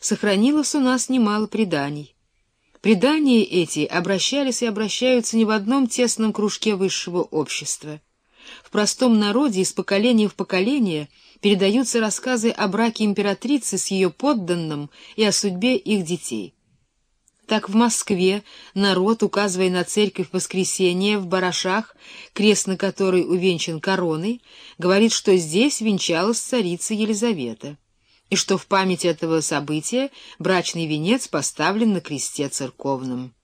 сохранилось у нас немало преданий. Предания эти обращались и обращаются не в одном тесном кружке высшего общества. В простом народе из поколения в поколение передаются рассказы о браке императрицы с ее подданным и о судьбе их детей. Так в Москве народ, указывая на церковь Воскресения в Барашах, крест на которой увенчан короной, говорит, что здесь венчалась царица Елизавета, и что в память этого события брачный венец поставлен на кресте церковном.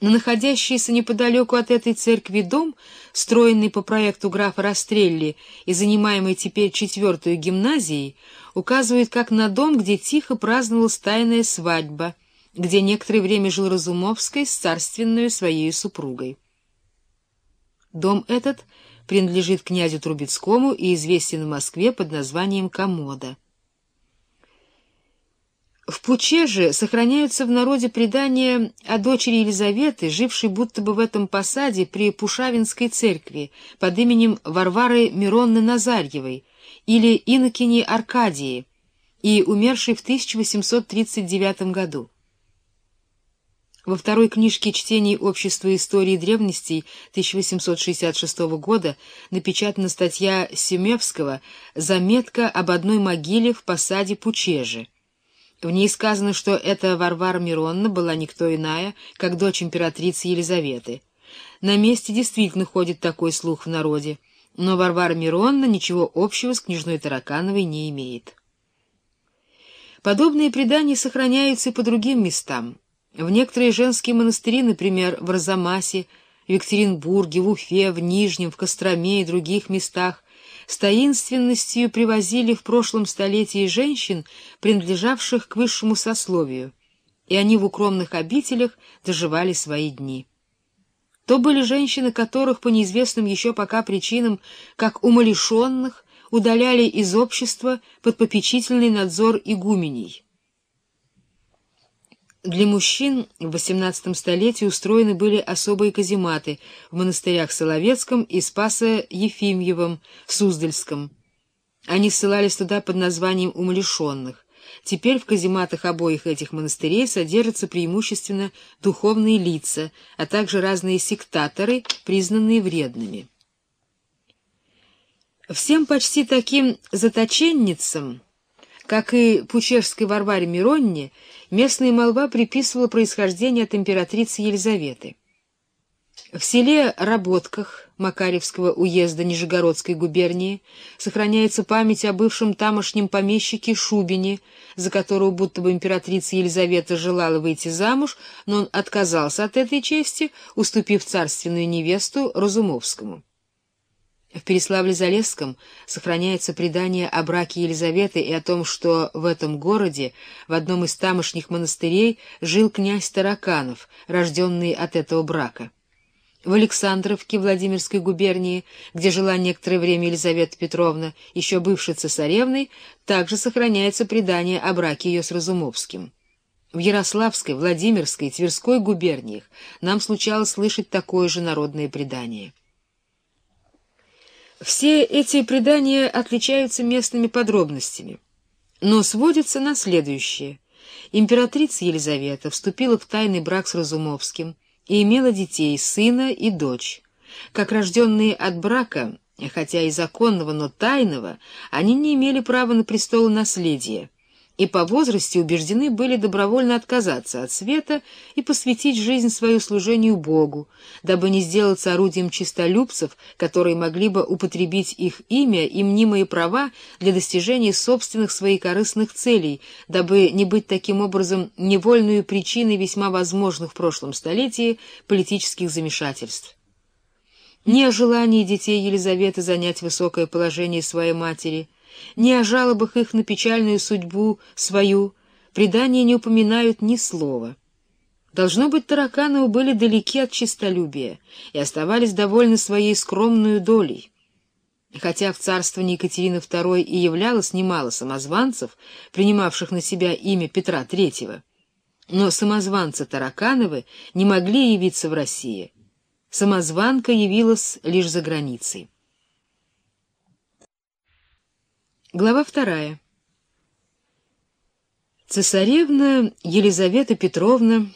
На находящийся неподалеку от этой церкви дом, строенный по проекту графа Растрелли и занимаемый теперь четвертую гимназией, указывает как на дом, где тихо праздновалась тайная свадьба — где некоторое время жил Разумовской с царственную своей супругой. Дом этот принадлежит князю Трубецкому и известен в Москве под названием Комода. В Пуче же сохраняются в народе предания о дочери Елизаветы, жившей будто бы в этом посаде при Пушавинской церкви под именем Варвары Миронны Назарьевой или Инокини Аркадии и умершей в 1839 году. Во второй книжке чтений Общества истории древностей 1866 года напечатана статья Семевского «Заметка об одной могиле в посаде Пучежи». В ней сказано, что эта Варвара Миронна была никто иная, как дочь императрицы Елизаветы. На месте действительно ходит такой слух в народе, но Варвара Миронна ничего общего с княжной Таракановой не имеет. Подобные предания сохраняются и по другим местам. В некоторые женские монастыри, например, в Розамасе, в Екатеринбурге, в Уфе, в Нижнем, в Костроме и других местах, с таинственностью привозили в прошлом столетии женщин, принадлежавших к высшему сословию, и они в укромных обителях доживали свои дни. То были женщины, которых по неизвестным еще пока причинам, как умалишенных, удаляли из общества под попечительный надзор игуменей. Для мужчин в XVIII столетии устроены были особые казематы в монастырях Соловецком и Спасо-Ефимьевом в Суздальском. Они ссылались туда под названием «умалишенных». Теперь в казематах обоих этих монастырей содержатся преимущественно духовные лица, а также разные сектаторы, признанные вредными. Всем почти таким заточенницам как и Пучежской Варваре Миронне, местная молва приписывала происхождение от императрицы Елизаветы. В селе Работках Макаревского уезда Нижегородской губернии сохраняется память о бывшем тамошнем помещике Шубине, за которого будто бы императрица Елизавета желала выйти замуж, но он отказался от этой чести, уступив царственную невесту Разумовскому. В Переславле-Залесском сохраняется предание о браке Елизаветы и о том, что в этом городе, в одном из тамошних монастырей, жил князь Тараканов, рожденный от этого брака. В Александровке Владимирской губернии, где жила некоторое время Елизавета Петровна, еще бывшей цесаревной, также сохраняется предание о браке ее с Разумовским. В Ярославской, Владимирской, Тверской губерниях нам случалось слышать такое же народное предание. Все эти предания отличаются местными подробностями, но сводятся на следующее. Императрица Елизавета вступила в тайный брак с Разумовским и имела детей, сына и дочь. Как рожденные от брака, хотя и законного, но тайного, они не имели права на престол наследия и по возрасте убеждены были добровольно отказаться от света и посвятить жизнь свою служению Богу, дабы не сделаться орудием чистолюбцев, которые могли бы употребить их имя и мнимые права для достижения собственных своих корыстных целей, дабы не быть таким образом невольную причиной весьма возможных в прошлом столетии политических замешательств. Ни о желании детей Елизаветы занять высокое положение своей матери – ни о жалобах их на печальную судьбу свою предания не упоминают ни слова. Должно быть, Таракановы были далеки от честолюбия и оставались довольны своей скромной долей. Хотя в царствовании Екатерины II и являлось немало самозванцев, принимавших на себя имя Петра III, но самозванцы Таракановы не могли явиться в России. Самозванка явилась лишь за границей. Глава вторая. Цесаревна Елизавета Петровна